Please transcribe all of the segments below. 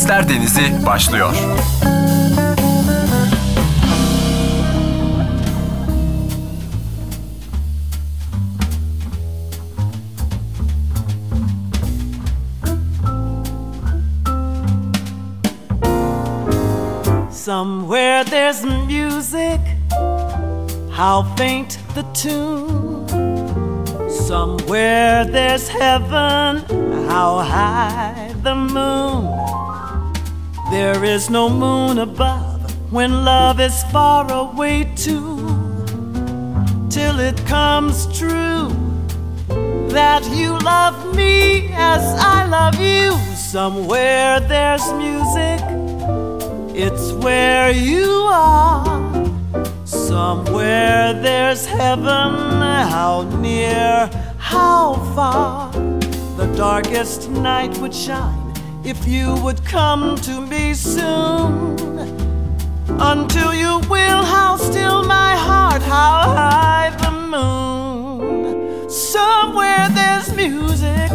Sesler Denizi başlıyor. Somewhere there's music, how faint the tune. Somewhere there's heaven, how high the moon. There is no moon above when love is far away too. Till it comes true that you love me as I love you. Somewhere there's music it's where you are. Somewhere there's heaven, how near, how far. The darkest night would shine if you would come to me soon. Until you will, how still my heart, how high the moon. Somewhere there's music,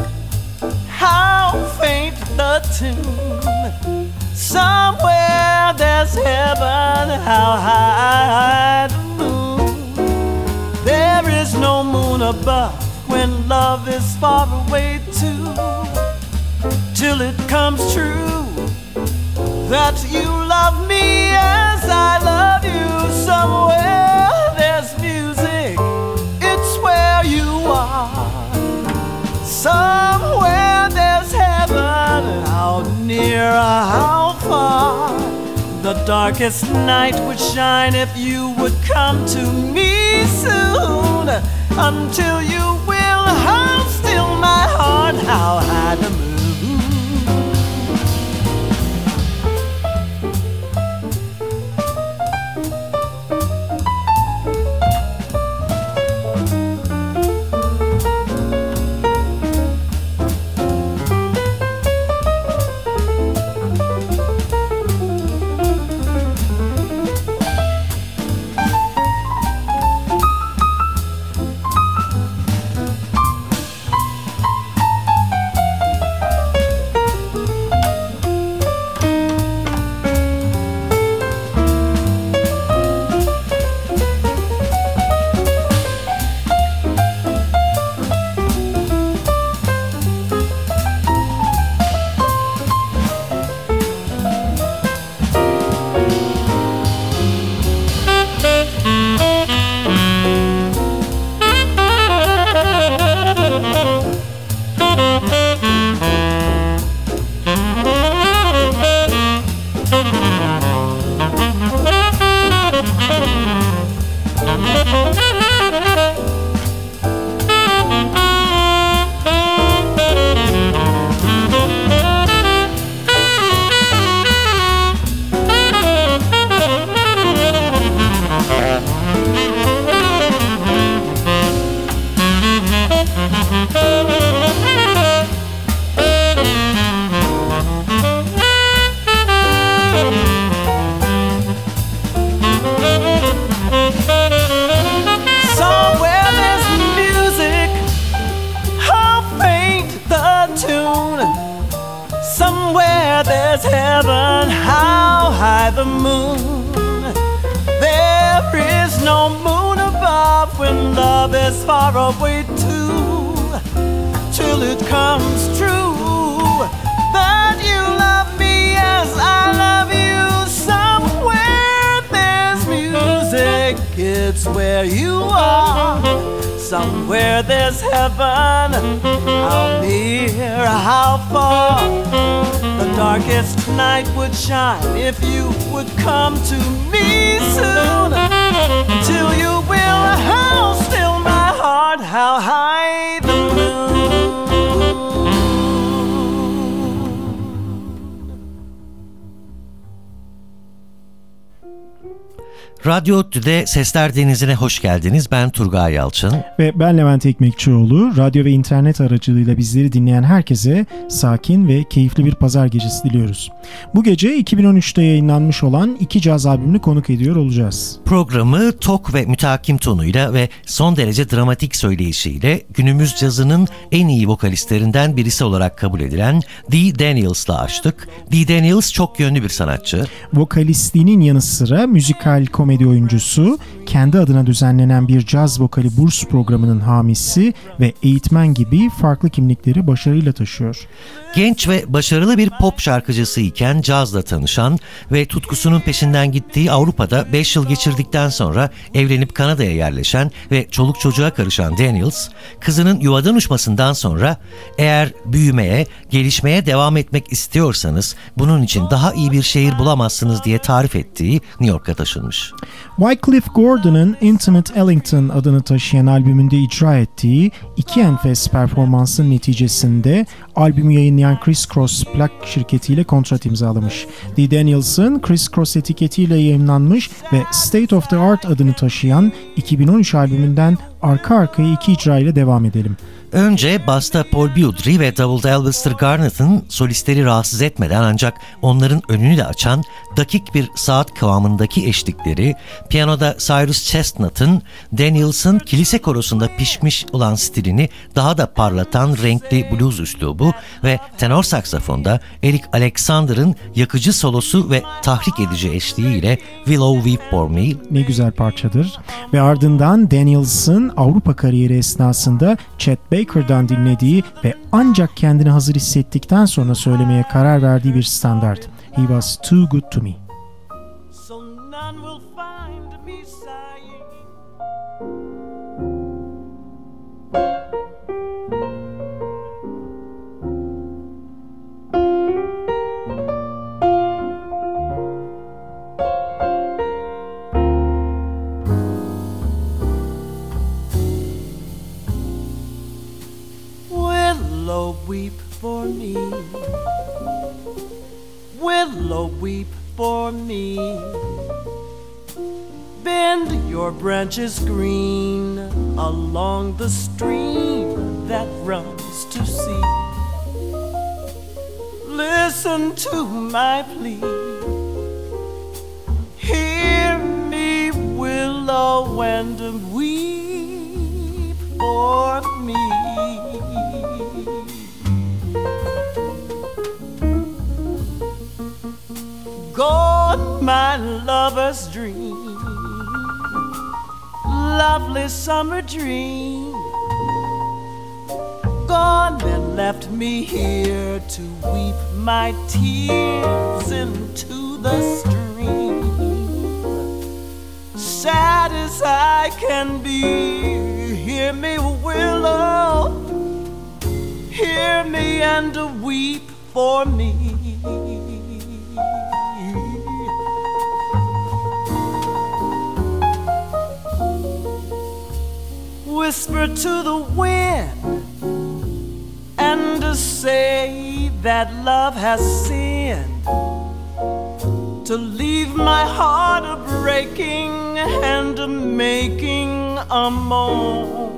how faint the tune. Somewhere there's heaven, how high the moon. There is no moon above when love is far away too. Till it comes true that you love me as I love you. Somewhere there's music, it's where you are. Somewhere there's heaven, how near, or how far. the darkest night would shine if you would come to me soon. Until you will, how still my heart, how high the moon. There's heaven, how high the moon. There is no moon above when love is far away too, till it comes true that you love me as I love you. Somewhere there's music, it's where you are. Somewhere there's heaven, how near, how far. The darkest night would shine if you would come to me soon. Till you will, how still my heart, how high the moon. Radyo Tüde Sesler Denizi'ne hoş geldiniz. Ben Turgay Yalçın. Ve ben Levent Ekmekçioğlu. Radyo ve internet aracılığıyla bizleri dinleyen herkese sakin ve keyifli bir pazar gecesi diliyoruz. Bu gece 2013'te yayınlanmış olan iki caz albümünü konuk ediyor olacağız. Programı tok ve mütakim tonuyla ve son derece dramatik söyleyişiyle günümüz cazının en iyi vokalistlerinden birisi olarak kabul edilen Dee Daniels'la açtık. Dee Daniels çok yönlü bir sanatçı. Vokalistliğinin yanı sıra müzikal komedi komedi oyuncusu, kendi adına düzenlenen bir caz vokali burs programının hamisi ve eğitmen gibi farklı kimlikleri başarıyla taşıyor. Genç ve başarılı bir pop şarkıcısı iken cazla tanışan ve tutkusunun peşinden gittiği Avrupa'da 5 yıl geçirdikten sonra evlenip Kanada'ya yerleşen ve çoluk çocuğa karışan Daniels, kızının yuvadan uçmasından sonra eğer büyümeye, gelişmeye devam etmek istiyorsanız bunun için daha iyi bir şehir bulamazsınız diye tarif ettiği New York'a taşınmış. Wycliffe Gordon'ın Intimate Ellington adını taşıyan albümünde icra ettiği iki enfes performansın neticesinde albümü yayınlayan Chris Cross plak şirketiyle kontrat imzalamış. Dee Daniels'ın Chris Cross etiketiyle yayınlanmış ve State of the Art adını taşıyan 2013 albümünden arka arkaya iki icra ile devam edelim. Önce basta Paul Beaudry ve davulda Elvister Garnett'ın solistleri rahatsız etmeden ancak onların önünü de açan dakik bir saat kıvamındaki eşlikleri, piyanoda Cyrus Chestnut'ın Daniels'ın kilise korosunda pişmiş olan stilini daha da parlatan renkli blues üslubu ve tenor saksafonda Eric Alexander'ın yakıcı solosu ve tahrik edici eşliğiyle Willow Weep For Me. Ne güzel parçadır. Ve ardından Daniels'ın Avrupa kariyeri esnasında Chet Baker'dan dinlediği ve ancak kendini hazır hissettikten sonra söylemeye karar verdiği bir standart. He was too good to me. Willow weep for me willow weep for me. Bend your branches green along the stream that runs to sea. Listen to my plea. Hear me, willow, and weep my lover's dream, lovely summer dream. Gone and left me here to weep my tears into the stream. Sad as I can be, hear me, willow, hear me and weep for me. Whisper to the wind and to say that love has sinned. To leave my heart a breaking and a making a moan.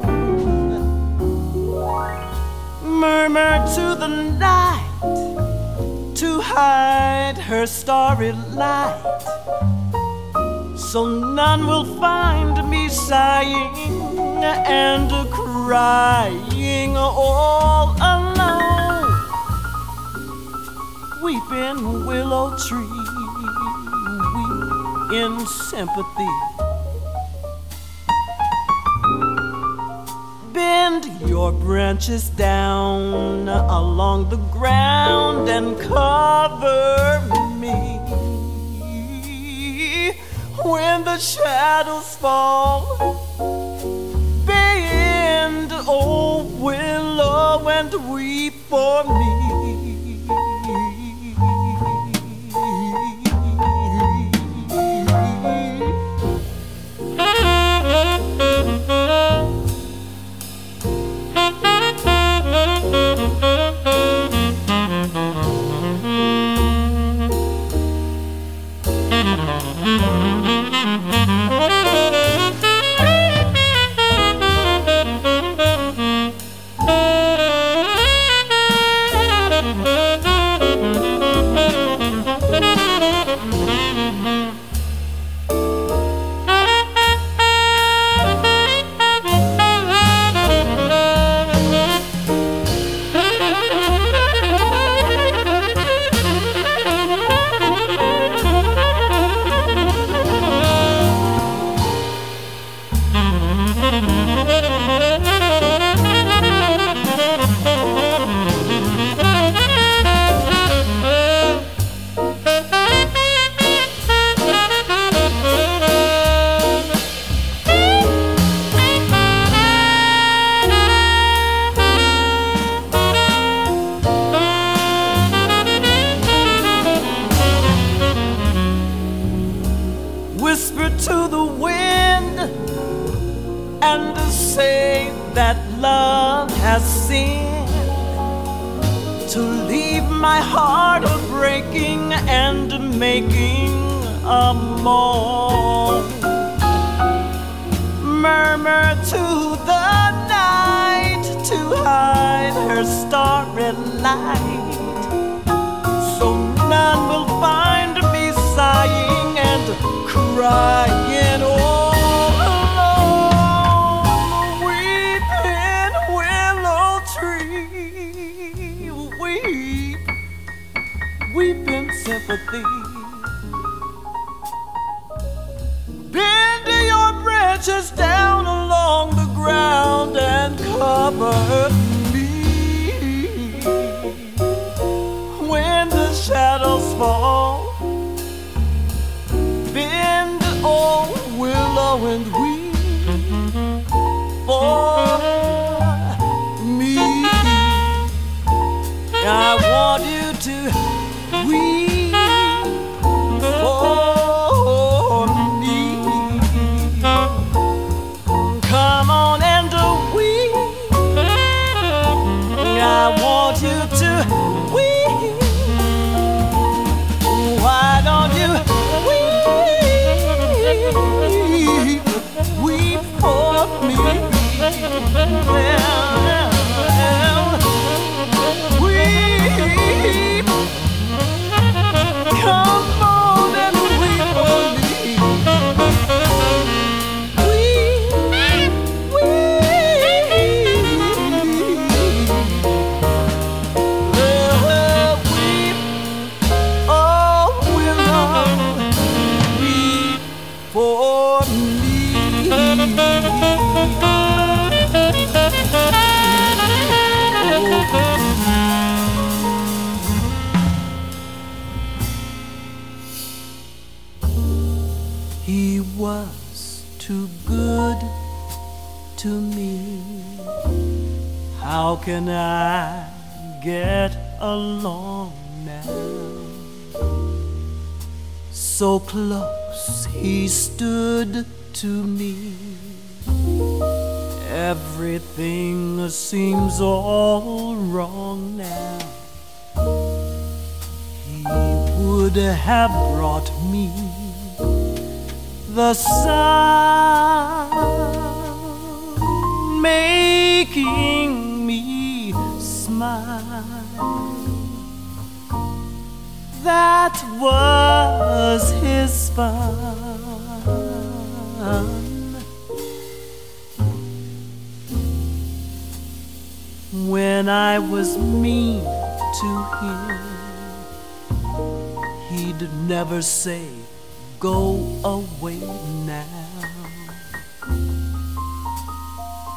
Murmur to the night to hide her starry light. So none will find me sighing and crying all alone. Weeping willow tree, weep in sympathy. Bend your branches down along the ground and cover me. When the shadows fall, and weep for me. Now? So close he stood to me. Everything seems all wrong now. He would have brought me the sun, making me smile. That was his fun. When I was mean to him, he'd never say, Go away now.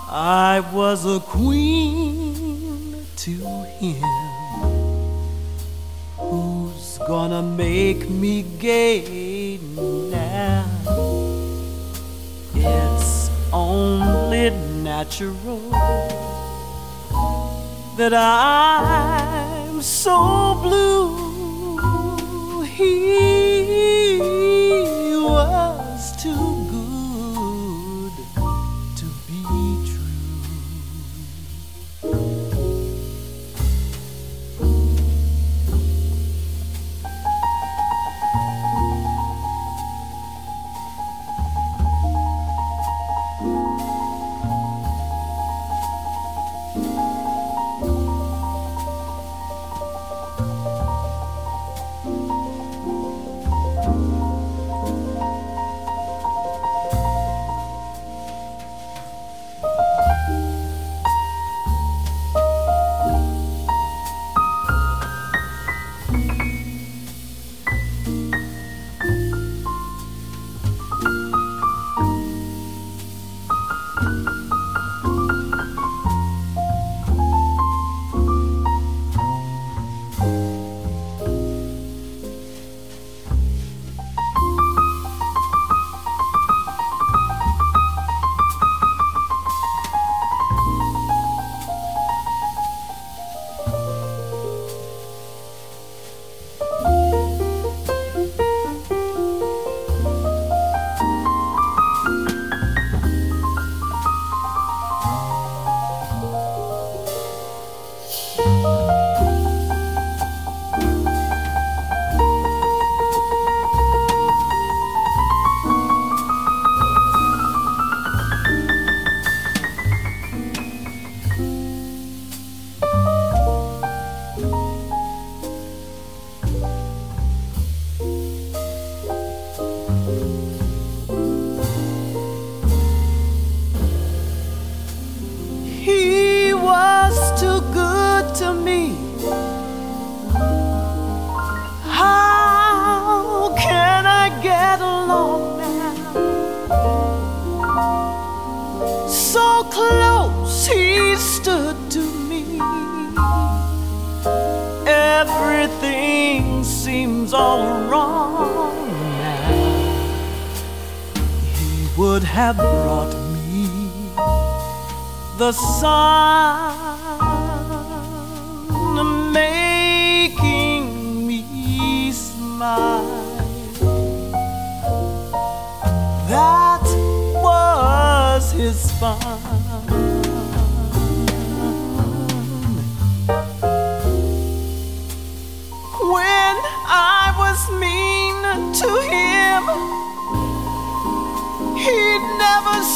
I was a queen to him. Gonna make me gay now? It's only natural that I'm so blue. He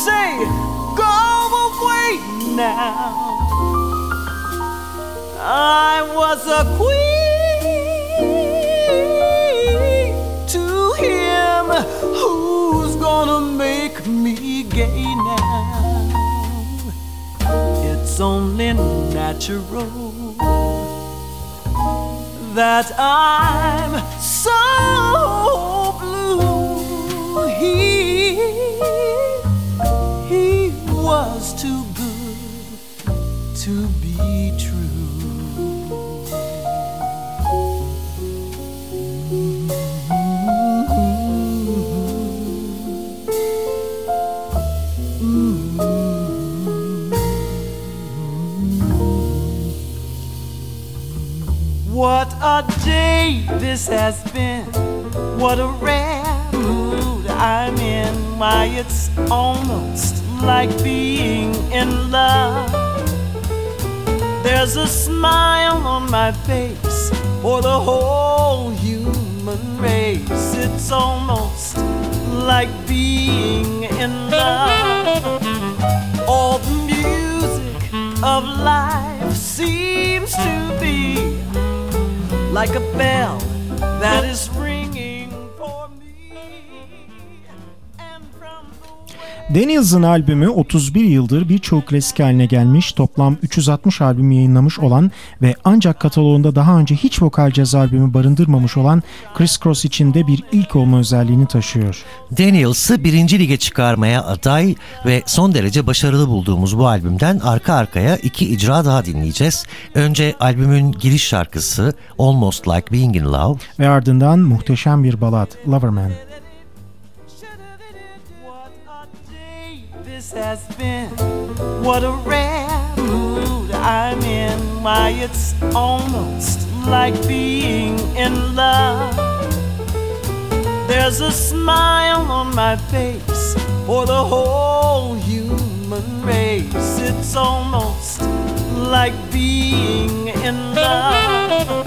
say, Go away now. I was a queen to him. Who's gonna make me gay now? It's only natural that I'm so was too good to be true. What a day this has been. What a rare mood I'm in. Why, it's almost like being in love. There's a smile on my face for the whole human race. It's almost like being in love. All the music of life seems to be like a bell that is Daniels'ın albümü 31 yıldır birçok klasik haline gelmiş, toplam 360 albüm yayınlamış olan ve ancak kataloğunda daha önce hiç vokal caz albümü barındırmamış olan Chris Cross için de bir ilk olma özelliğini taşıyor. Daniels'ı birinci lige çıkarmaya aday ve son derece başarılı bulduğumuz bu albümden arka arkaya iki icra daha dinleyeceğiz. Önce albümün giriş şarkısı Almost Like Being in Love, Ve ardından muhteşem bir balad Loverman. Has been. What a rare mood I'm in. Why, it's almost like being in love. There's a smile on my face for the whole human race. It's almost like being in love.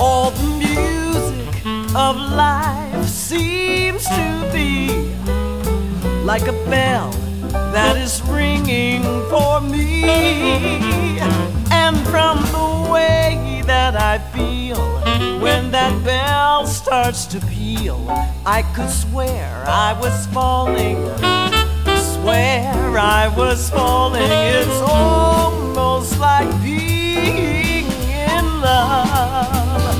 All the music of life seems to be like a bell that is ringing for me. And from the way that I feel when that bell starts to peal, I could swear I was falling. Swear I was falling. It's almost like being in love.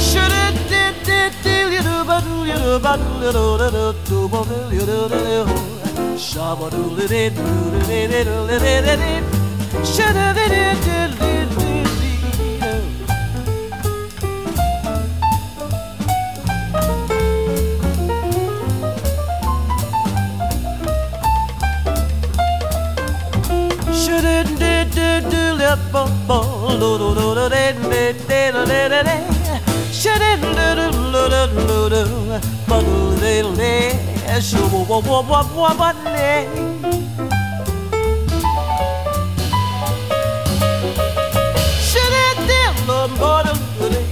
Shoulda did did did you do ba do you do ba do you do do do ba do you do do do Shabba do li did do li did did do li did did did Shoulda did did did did did do do do do do do do do do do do special woman. Should I tell the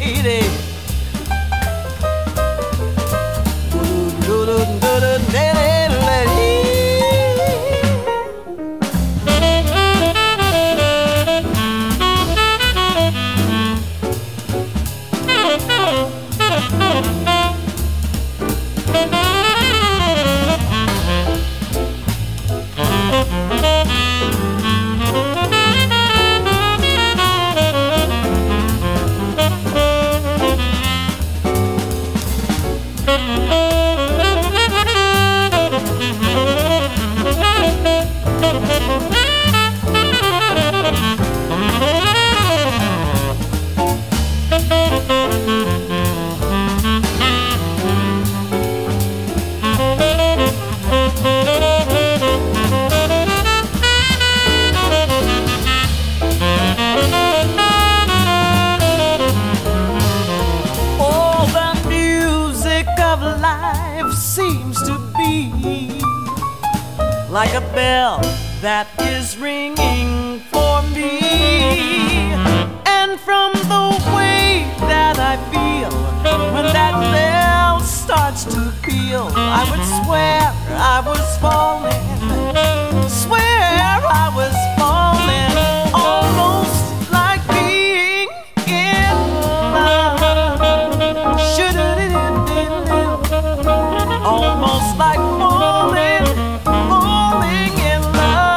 Almost like falling, falling in love.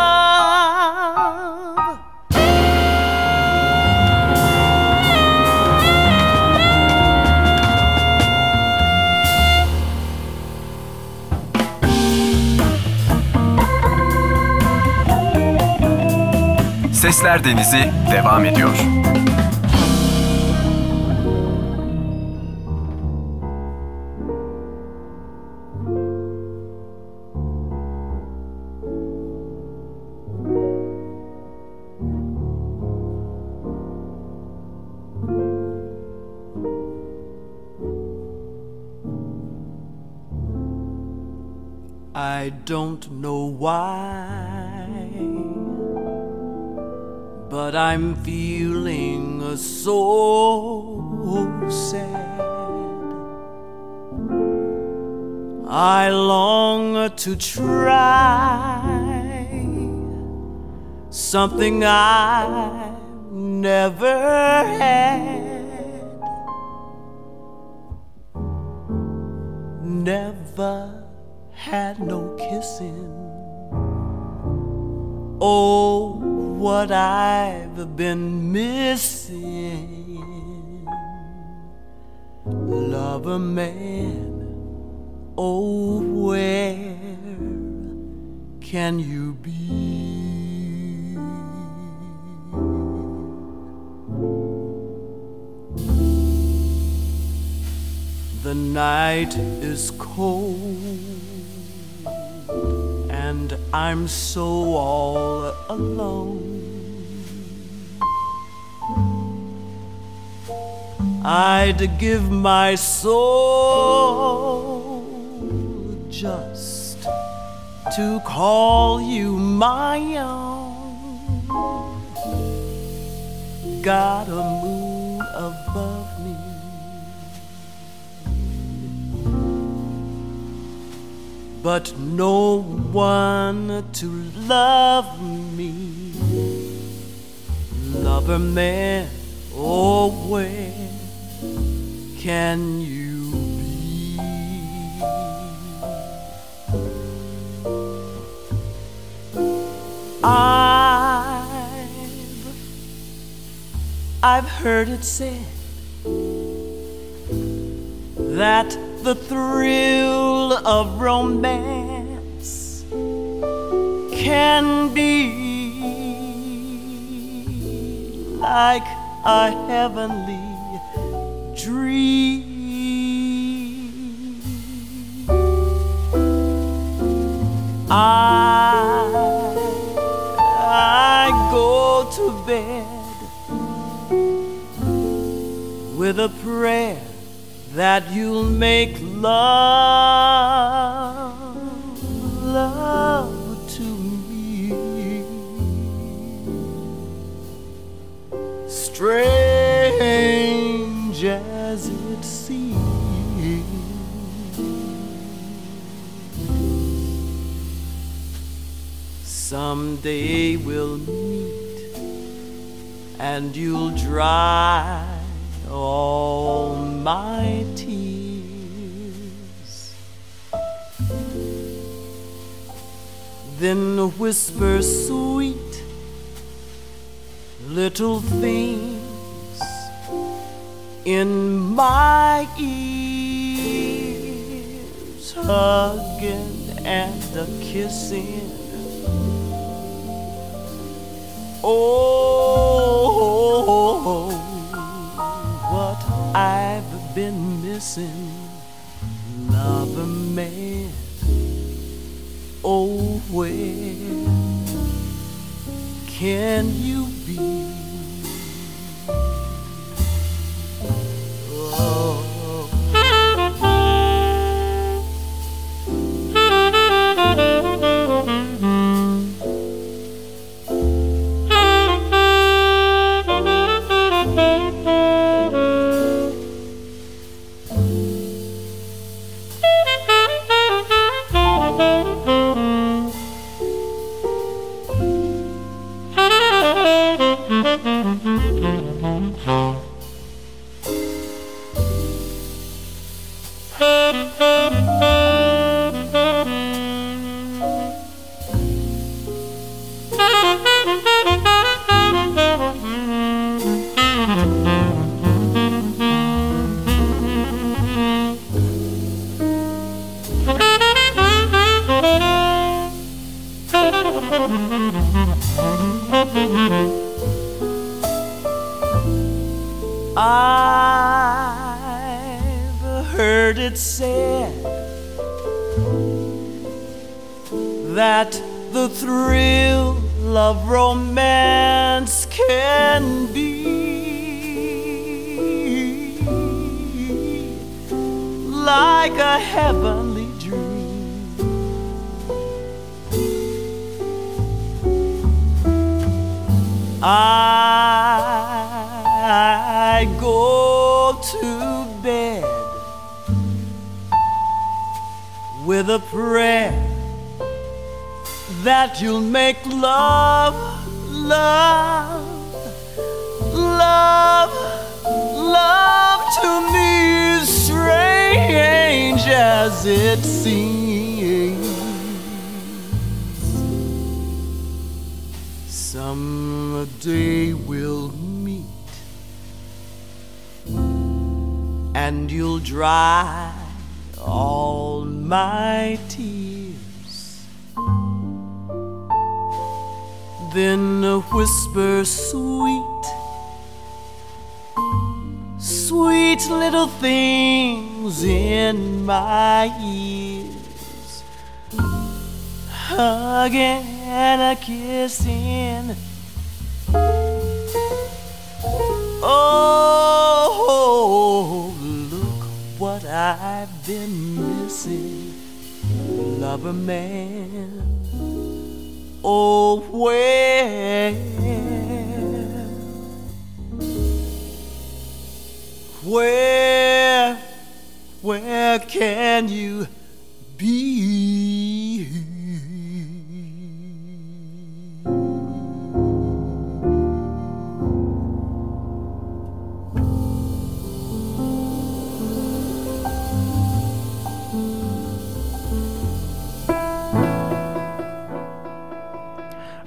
Sesler Denizi devam ediyor. Don't know why, but I'm feeling so sad. I long to try something I never had. Never had no kissing. Oh, what I've been missing. Lover man, oh, where can you be? The night is cold and I'm so all alone. I'd give my soul just to call you my own. Got a moon above but no one to love me. Lover man, oh, where can you be? I've, I've heard it said that the thrill of romance can be like a heavenly dream. I, I go to bed with a prayer that you'll make love, love to me. Strange as it seems, someday we'll meet and you'll dry all my tears. Then whisper sweet little things in my ears, hugging and a kissing. Oh, what I've been missing, lover man. Oh, where can you be? Can be like a heavenly dream. I go to bed with a prayer that you'll make love, love, love, love to me, is strange as it seems. Someday we'll meet, and you'll dry all my tears. Then a whisper sweet, sweet little things in my ears. Hugging and a kissing. Oh, look what I've been missing, lover man. Oh, where, where, where can you be?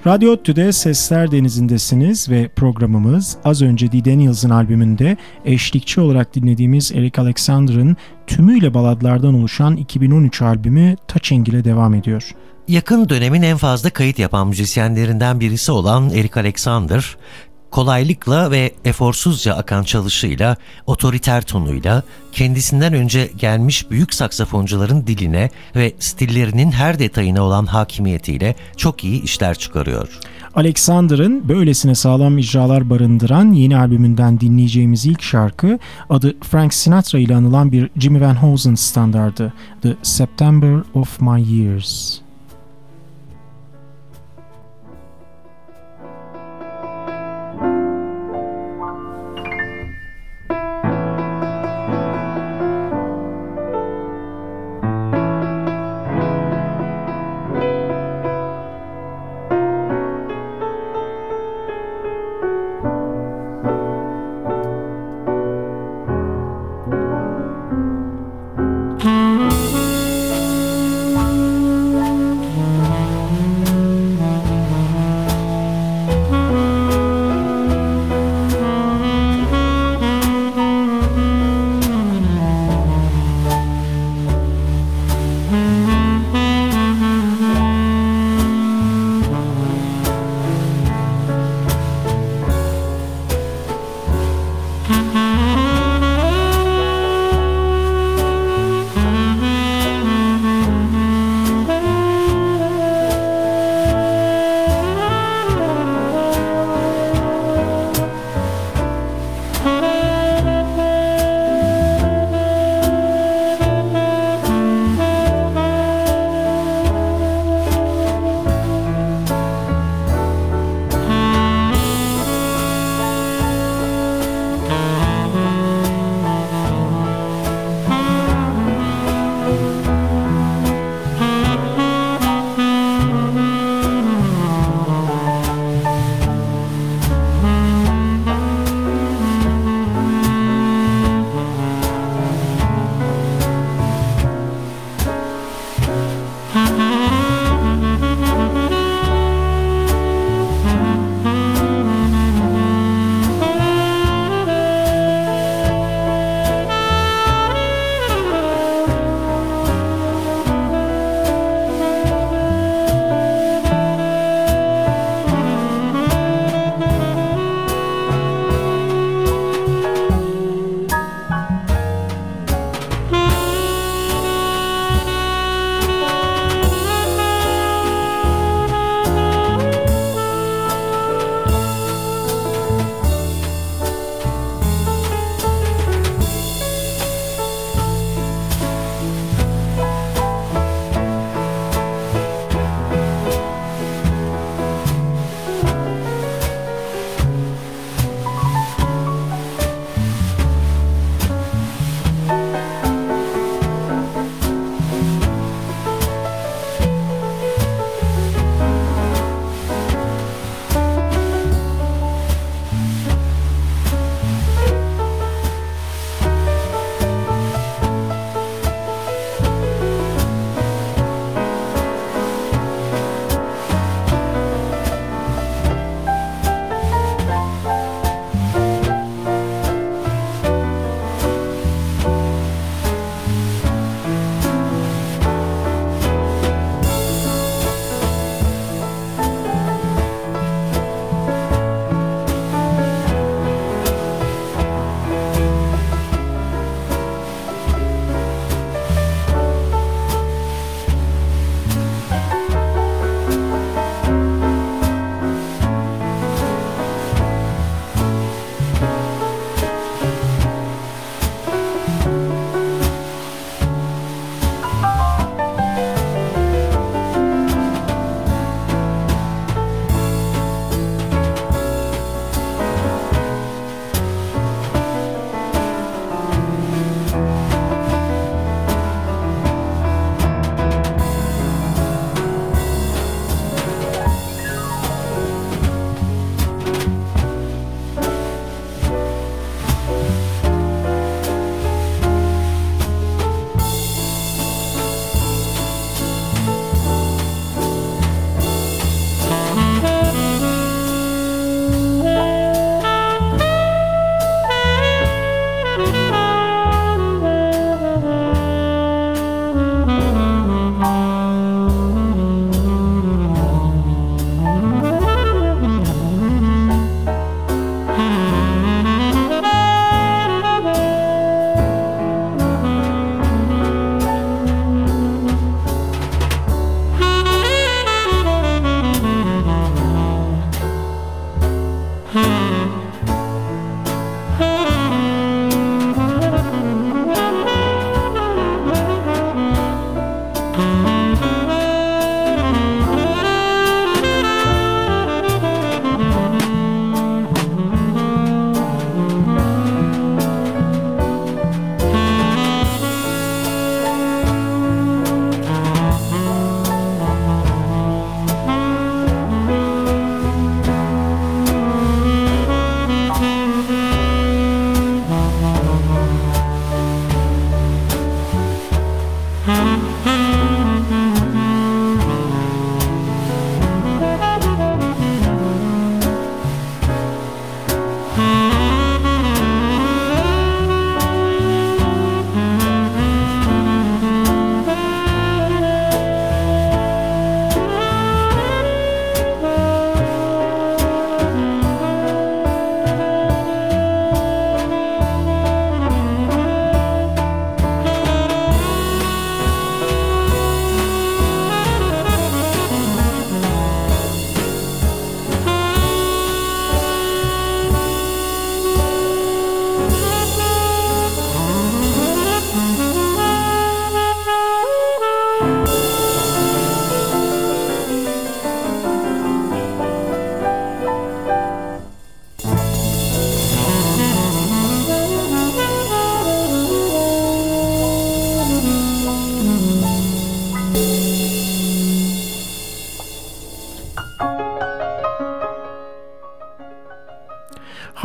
Radyo Tüde Sesler Denizi'ndesiniz ve programımız az önce Dee Daniels'ın albümünde eşlikçi olarak dinlediğimiz Eric Alexander'ın tümüyle baladlardan oluşan 2013 albümü Touching ile devam ediyor. Yakın dönemin en fazla kayıt yapan müzisyenlerinden birisi olan Eric Alexander, kolaylıkla ve eforsuzca akan çalışıyla, otoriter tonuyla, kendisinden önce gelmiş büyük saksafoncuların diline ve stillerinin her detayına olan hakimiyetiyle çok iyi işler çıkarıyor. Alexander'ın böylesine sağlam icralar barındıran yeni albümünden dinleyeceğimiz ilk şarkı adı Frank Sinatra ile anılan bir Jimmy Van Heusen standardı The September of My Years.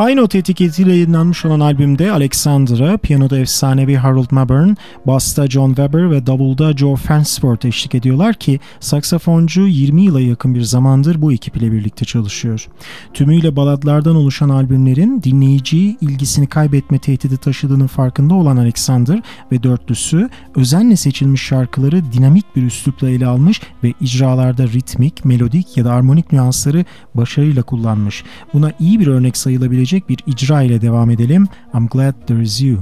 High Note etiketiyle yayınlanmış olan albümde Alexander'a piyanoda efsanevi Harold Mabern, basta John Webber ve davulda Joe Farnsworth eşlik ediyorlar ki saksafoncu 20 yıla yakın bir zamandır bu ekip ile birlikte çalışıyor. Tümüyle baladlardan oluşan albümlerin dinleyiciyi ilgisini kaybetme tehdidi taşıdığının farkında olan Alexander ve dörtlüsü özenle seçilmiş şarkıları dinamik bir üslupla ele almış ve icralarda ritmik, melodik ya da armonik nüansları başarıyla kullanmış. Buna iyi bir örnek sayılabilecek bir icra ile devam edelim. I'm glad there is you.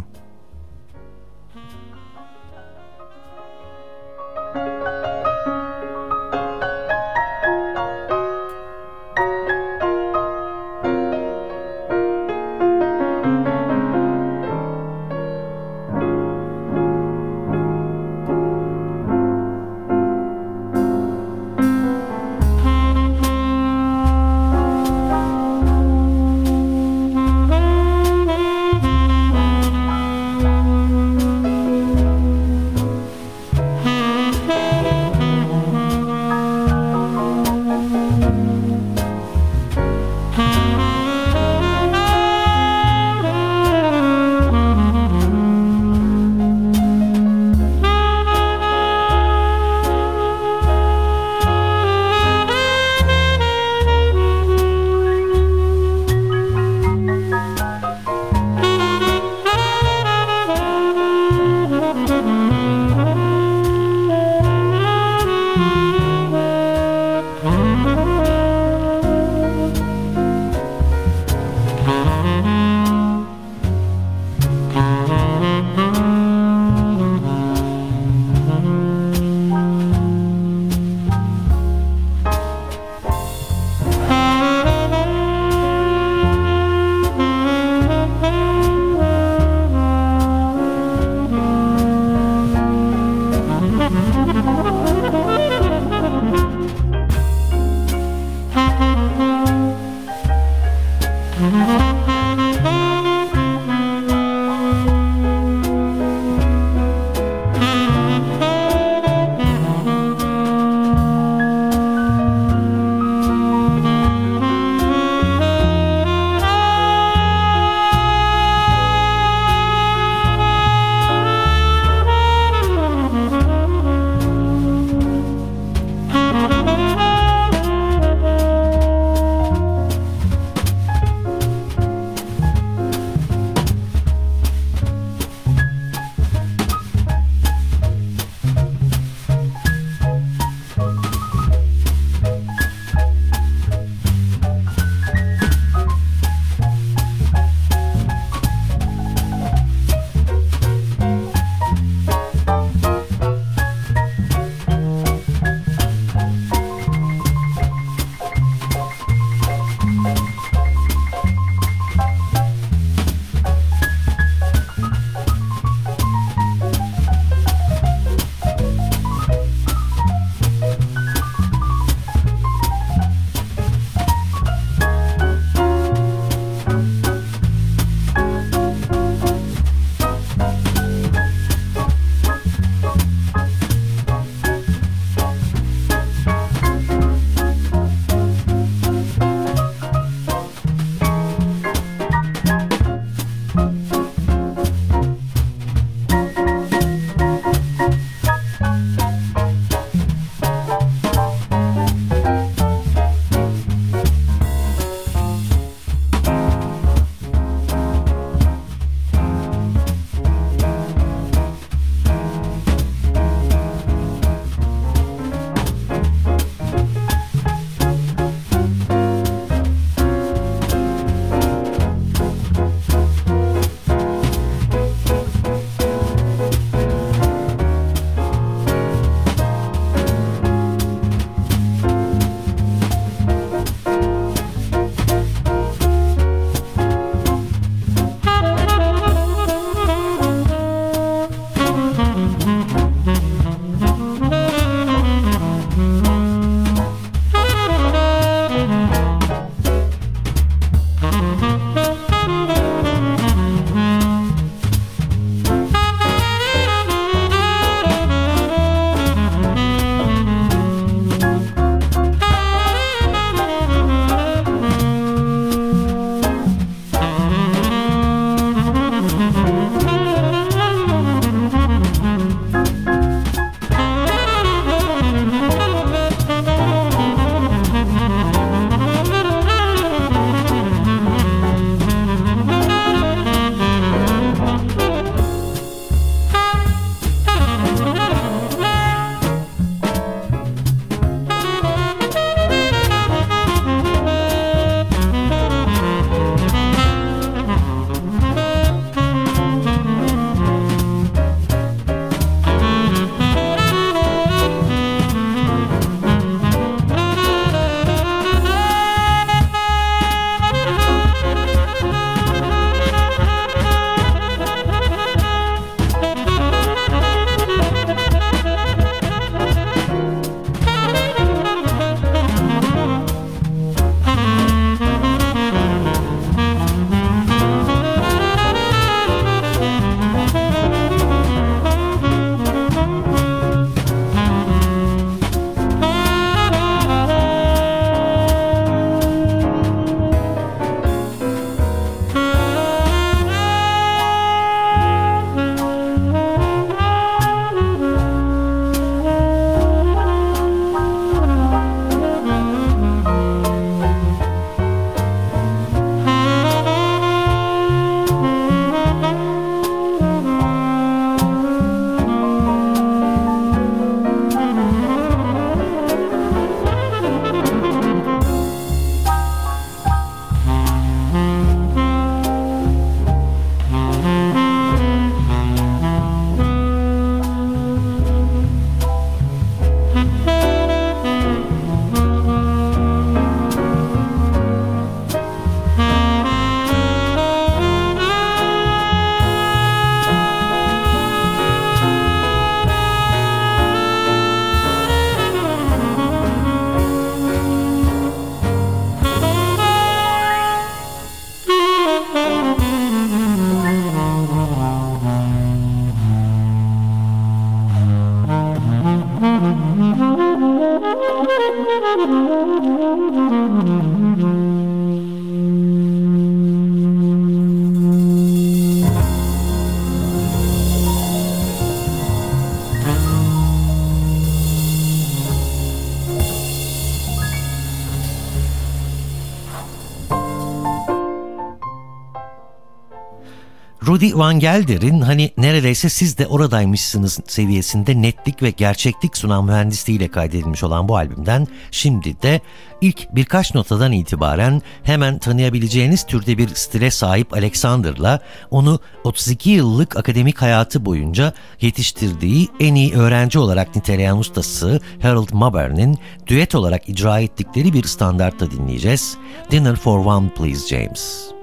Rudy Van Gelder'in hani neredeyse siz de oradaymışsınız seviyesinde netlik ve gerçeklik sunan mühendisliğiyle kaydedilmiş olan bu albümden şimdi de ilk birkaç notadan itibaren hemen tanıyabileceğiniz türde bir stile sahip Alexander'la onu 32 yıllık akademik hayatı boyunca yetiştirdiği en iyi öğrenci olarak niteleyen ustası Harold Mabern'in düet olarak icra ettikleri bir standartta dinleyeceğiz. Dinner for One Please James.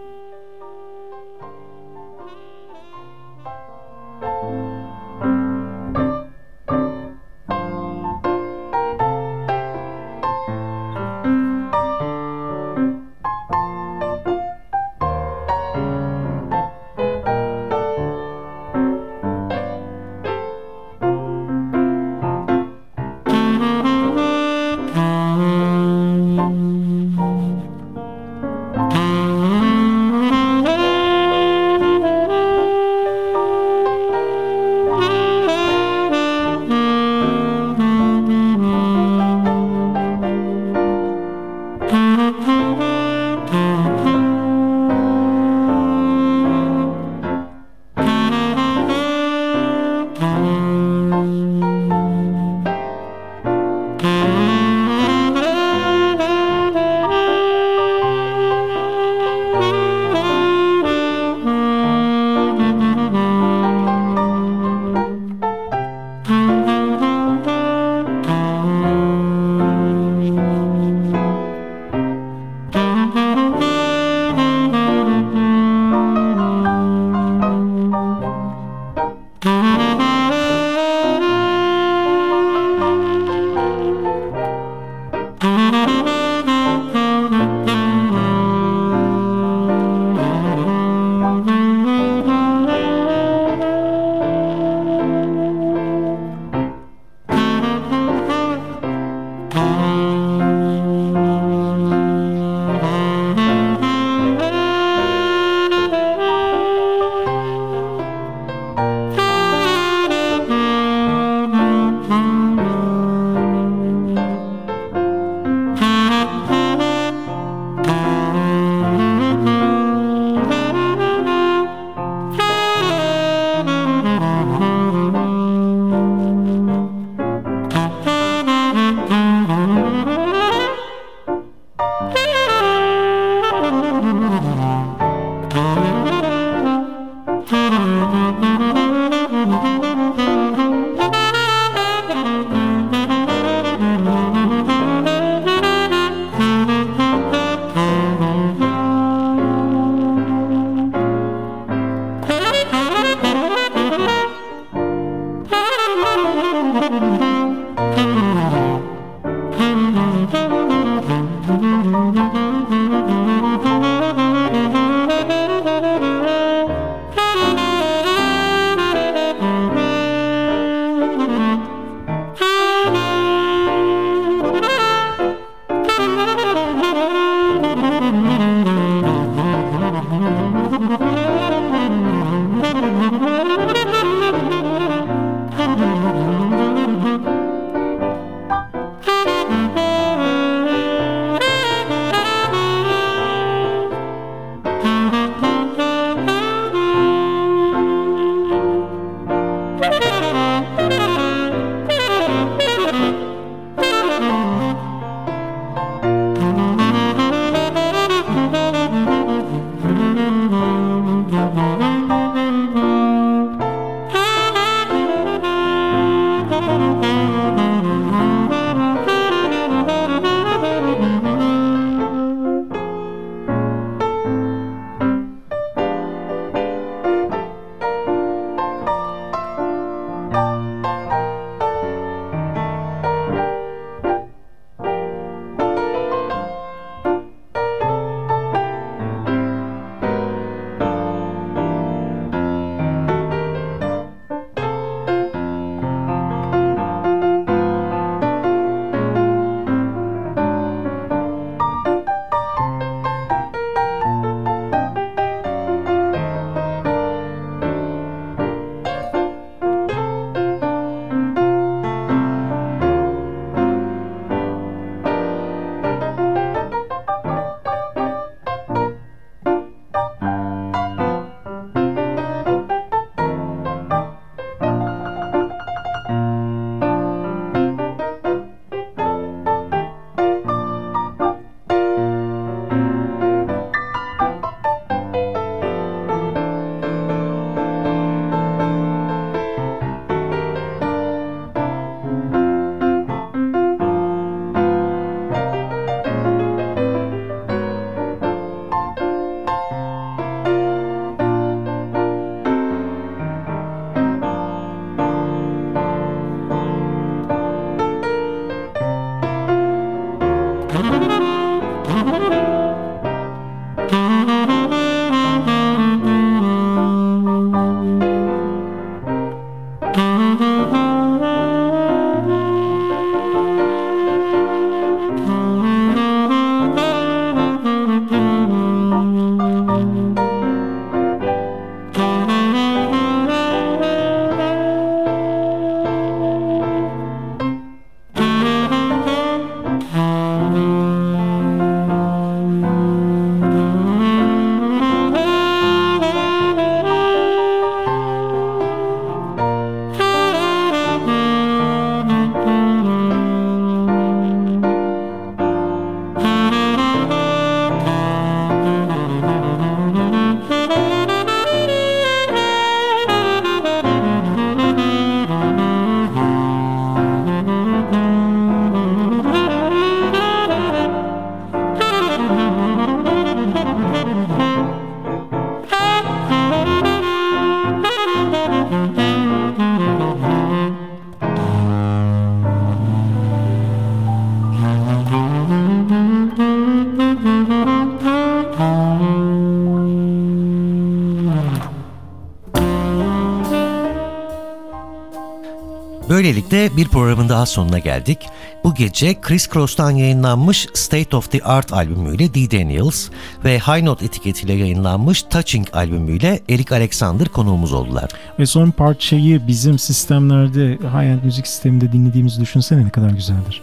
Böylelikle bir programın daha sonuna geldik. Bu gece Chris Cross'tan yayınlanmış State of the Art albümüyle Dee Daniels ve High Note etiketiyle yayınlanmış Touching albümüyle Eric Alexander konuğumuz oldular. Ve son parçayı bizim sistemlerde high-end müzik sisteminde dinlediğimizi düşünsene ne kadar güzeldir.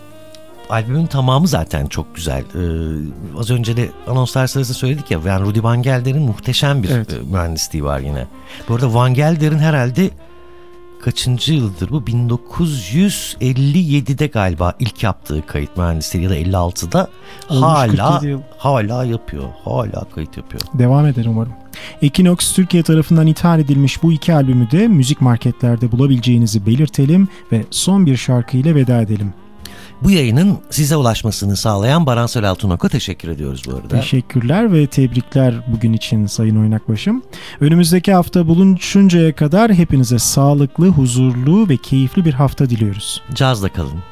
Albümün tamamı zaten çok güzel. Ee, az önce de anonslar sırası söyledik ya, yani Rudy Van Gelder'in muhteşem bir Evet. e, mühendisliği var yine. Bu arada Van Gelder'in herhalde kaçıncı yıldır bu? 1957'de galiba ilk yaptığı kayıt mühendisliği ya da 56'da Olmuş hala 47 yıl. hala yapıyor. Hala kayıt yapıyor. Devam eder umarım. Equinox Türkiye tarafından ithal edilmiş bu iki albümü de müzik marketlerde bulabileceğinizi belirtelim ve son bir şarkı ile veda edelim. Bu yayının size ulaşmasını sağlayan Baransel Altunok'a teşekkür ediyoruz bu arada. Teşekkürler ve tebrikler bugün için Sayın Oynakbaşım. Önümüzdeki hafta buluşuncaya kadar hepinize sağlıklı, huzurlu ve keyifli bir hafta diliyoruz. Cazla kalın.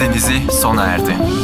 Denizi sona erdi.